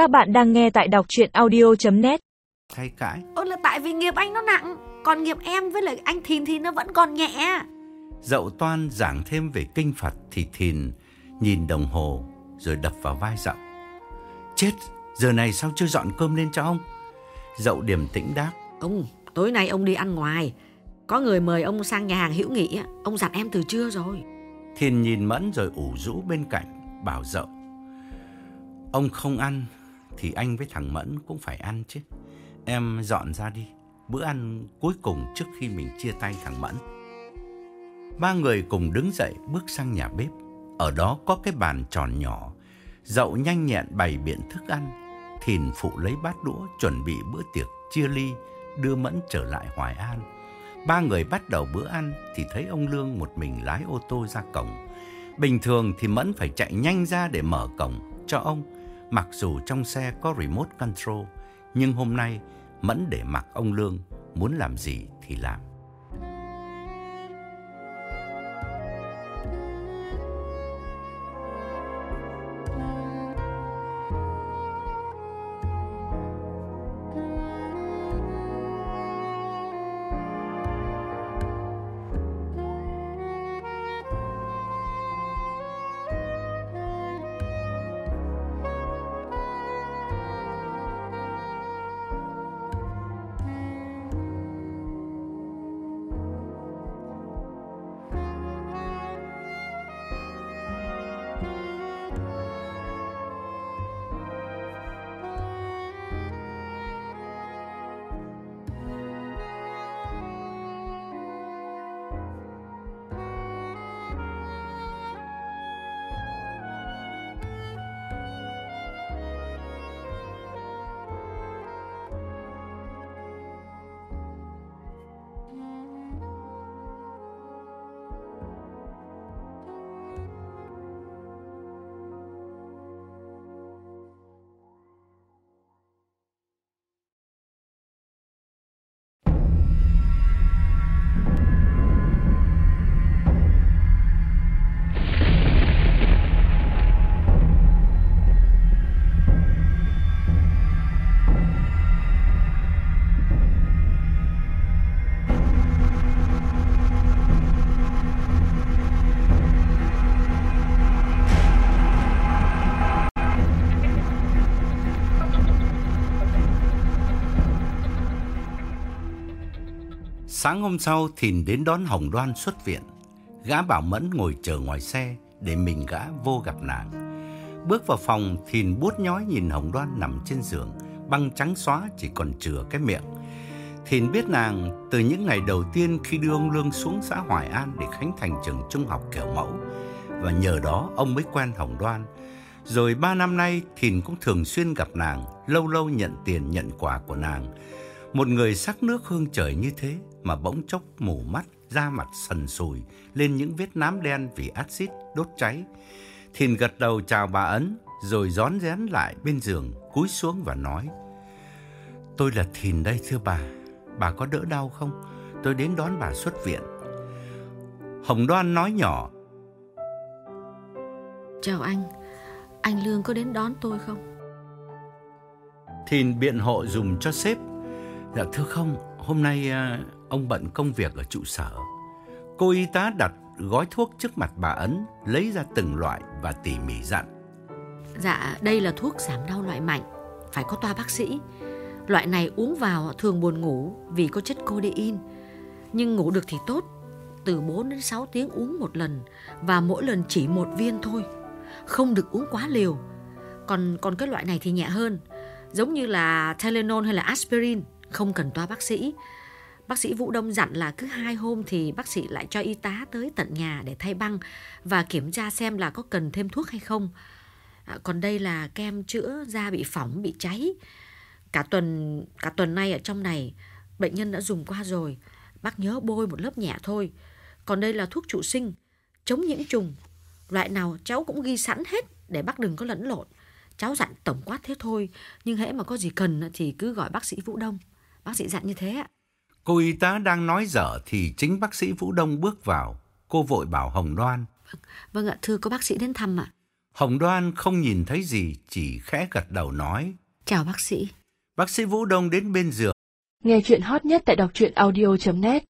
Các bạn đang nghe tại đọc chuyện audio.net Thay cãi Ơ là tại vì nghiệp anh nó nặng Còn nghiệp em với lại anh Thìn thì nó vẫn còn nhẹ Dậu toan giảng thêm về kinh Phật thì Thìn nhìn đồng hồ rồi đập vào vai dậu. Chết, giờ này sao chưa dọn cơm lên cho ông? Dậu điềm tĩnh đáp. Ông, tối nay ông đi ăn ngoài Có người mời ông sang nhà hàng hữu nghị á, Ông dặn em từ trưa rồi Thìn nhìn Mẫn rồi ủ rũ bên cạnh, bảo dậu. Ông không ăn thì anh với thằng Mẫn cũng phải ăn chứ. Em dọn ra đi, bữa ăn cuối cùng trước khi mình chia tay thằng Mẫn. Ba người cùng đứng dậy bước sang nhà bếp. Ở đó có cái bàn tròn nhỏ. Dậu nhanh nhẹn bày biện thức ăn. Thìn phụ lấy bát đũa chuẩn bị bữa tiệc chia ly đưa Mẫn trở lại Hoài An. Ba người bắt đầu bữa ăn thì thấy ông Lương một mình lái ô tô ra cổng. Bình thường thì Mẫn phải chạy nhanh ra để mở cổng cho ông, mặc dù trong xe có remote control. Nhưng hôm nay Mẫn để mặc ông Lương, muốn làm gì thì làm. Sáng hôm sau Thìn đến đón Hồng Đoan xuất viện. Gã bảo Mẫn ngồi chờ ngoài xe để mình gã vô gặp nàng. Bước vào phòng Thìn bút nhói nhìn Hồng Đoan nằm trên giường, băng trắng xóa chỉ còn chừa cái miệng. Thìn biết nàng từ những ngày đầu tiên khi đưa ông Lương xuống xã Hoài An để khánh thành trường trung học kiểu mẫu. Và nhờ đó ông mới quen Hồng Đoan. Rồi ba năm nay Thìn cũng thường xuyên gặp nàng, lâu lâu nhận tiền nhận quà của nàng. Một người sắc nước hương trời như thế mà bỗng chốc mù mắt, da mặt sần sùi lên những vết nám đen vì axit đốt cháy. Thìn gật đầu chào bà Ấn, rồi rón rén lại bên giường, cúi xuống và nói. Tôi là Thìn đây thưa bà, bà có đỡ đau không? Tôi đến đón bà xuất viện. Hồng Đoan nói nhỏ. Chào anh Anh Lương có đến đón tôi không Thìn biện hộ dùng cho sếp. Dạ thưa không, hôm nay à, ông bận công việc ở trụ sở. Cô y tá đặt gói thuốc trước mặt bà Ấn, lấy ra từng loại và tỉ mỉ dặn. Dạ đây là thuốc giảm đau loại mạnh Phải có toa bác sĩ Loại này uống vào thường buồn ngủ Vì có chất codein Nhưng ngủ được thì tốt Từ 4 đến 6 tiếng uống một lần Và mỗi lần chỉ một viên thôi Không được uống quá liều Còn còn cái loại này thì nhẹ hơn Giống như là Tylenol hay là aspirin không cần toa bác sĩ Bác sĩ Vũ Đông dặn là cứ hai hôm thì bác sĩ lại cho y tá tới tận nhà để thay băng và kiểm tra xem là có cần thêm thuốc hay không. À, còn đây là kem chữa da bị phỏng, bị cháy. Cả tuần cả tuần nay ở trong này bệnh nhân đã dùng qua rồi. Bác nhớ bôi một lớp nhẹ thôi. Còn đây là thuốc trụ sinh, chống nhiễm trùng. Loại nào cháu cũng ghi sẵn hết để bác đừng có lẫn lộn. Cháu dặn tổng quát thế thôi, nhưng hễ mà có gì cần thì cứ gọi bác sĩ Vũ Đông. Bác sĩ dặn như thế ạ. Cô y tá đang nói dở thì chính bác sĩ Vũ Đông bước vào. Cô vội bảo Hồng Đoan. Vâng, vâng ạ, thưa có bác sĩ đến thăm ạ. Hồng Đoan không nhìn thấy gì, chỉ khẽ gật đầu nói. Chào bác sĩ. Bác sĩ Vũ Đông đến bên giường. Nghe chuyện hot nhất tại đọc truyện audio.net